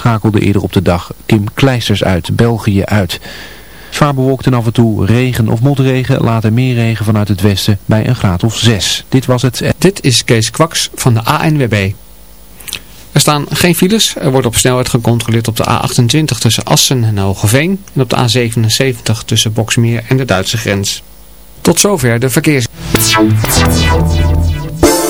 schakelde eerder op de dag Kim Kleisters uit, België uit. Zwaar bewolkt en af en toe regen of motregen, later meer regen vanuit het westen bij een graad of 6. Dit was het. Dit is Kees Kwaks van de ANWB. Er staan geen files. Er wordt op snelheid gecontroleerd op de A28 tussen Assen en Hogeveen. En op de A77 tussen Boksmeer en de Duitse grens. Tot zover de verkeers.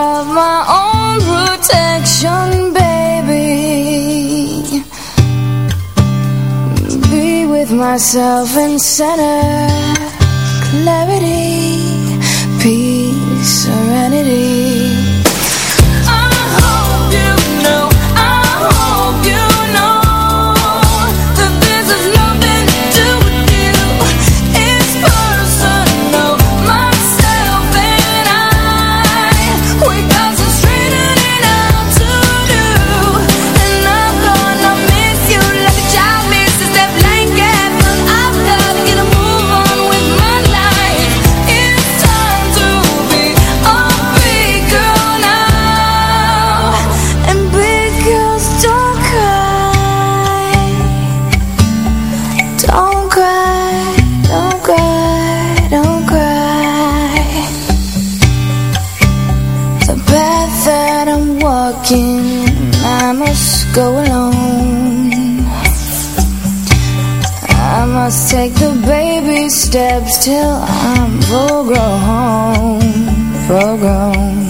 of my own protection, baby. Be with myself and center, clarity, peace, serenity. go alone. I must take the baby steps till I'm full grown, full grown.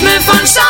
ritme van zand.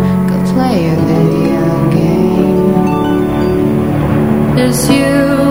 game. It's it's you,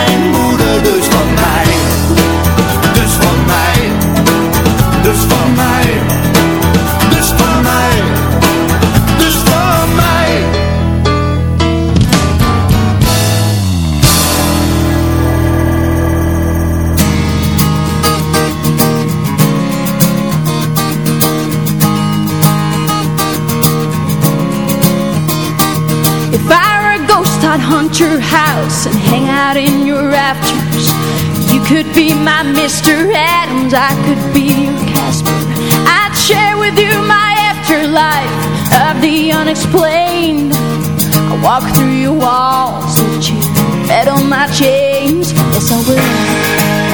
house and hang out in your rafters. You could be my Mr. Adams, I could be your Casper. I'd share with you my afterlife of the unexplained. I walk through your walls, let you metal my chains. Yes, I will.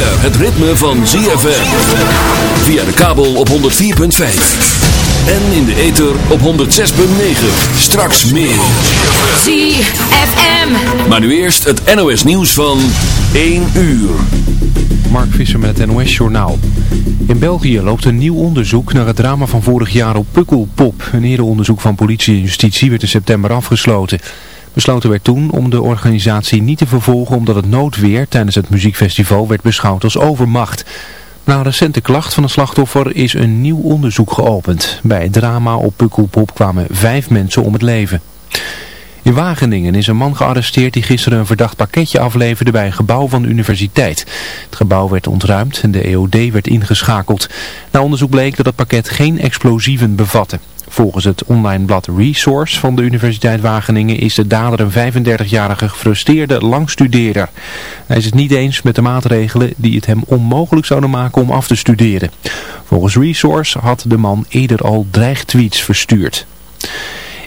Het ritme van ZFM. Via de kabel op 104.5. En in de ether op 106.9. Straks meer. ZFM. Maar nu eerst het NOS nieuws van 1 uur. Mark Visser met het NOS Journaal. In België loopt een nieuw onderzoek naar het drama van vorig jaar op Pukkelpop. Een eerder onderzoek van politie en justitie werd in september afgesloten. Besloten werd toen om de organisatie niet te vervolgen omdat het noodweer tijdens het muziekfestival werd beschouwd als overmacht. Na een recente klacht van een slachtoffer is een nieuw onderzoek geopend. Bij het drama op Pukkelpop kwamen vijf mensen om het leven. In Wageningen is een man gearresteerd die gisteren een verdacht pakketje afleverde bij een gebouw van de universiteit. Het gebouw werd ontruimd en de EOD werd ingeschakeld. Na onderzoek bleek dat het pakket geen explosieven bevatte. Volgens het online blad Resource van de Universiteit Wageningen is de dader een 35-jarige gefrustreerde langstudeerder. Hij is het niet eens met de maatregelen die het hem onmogelijk zouden maken om af te studeren. Volgens Resource had de man eerder al dreigtweets verstuurd.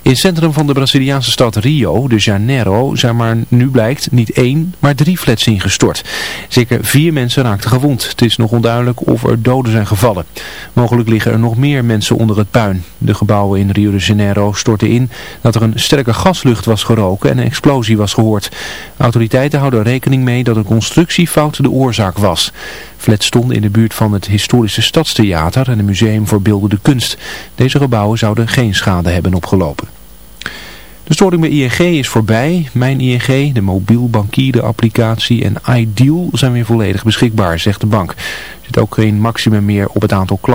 In het centrum van de Braziliaanse stad Rio de Janeiro zijn maar nu blijkt niet één, maar drie flats ingestort. Zeker vier mensen raakten gewond. Het is nog onduidelijk of er doden zijn gevallen. Mogelijk liggen er nog meer mensen onder het puin. De gebouwen in Rio de Janeiro stortten in dat er een sterke gaslucht was geroken en een explosie was gehoord. Autoriteiten houden rekening mee dat een constructiefout de oorzaak was. Flats stonden in de buurt van het historische stadstheater en het museum voor beeldende kunst. Deze gebouwen zouden geen schade hebben opgelopen. De storing bij ING is voorbij. Mijn ING, de mobiel bankieren applicatie en iDeal zijn weer volledig beschikbaar, zegt de bank. Er zit ook geen maximum meer op het aantal klanten.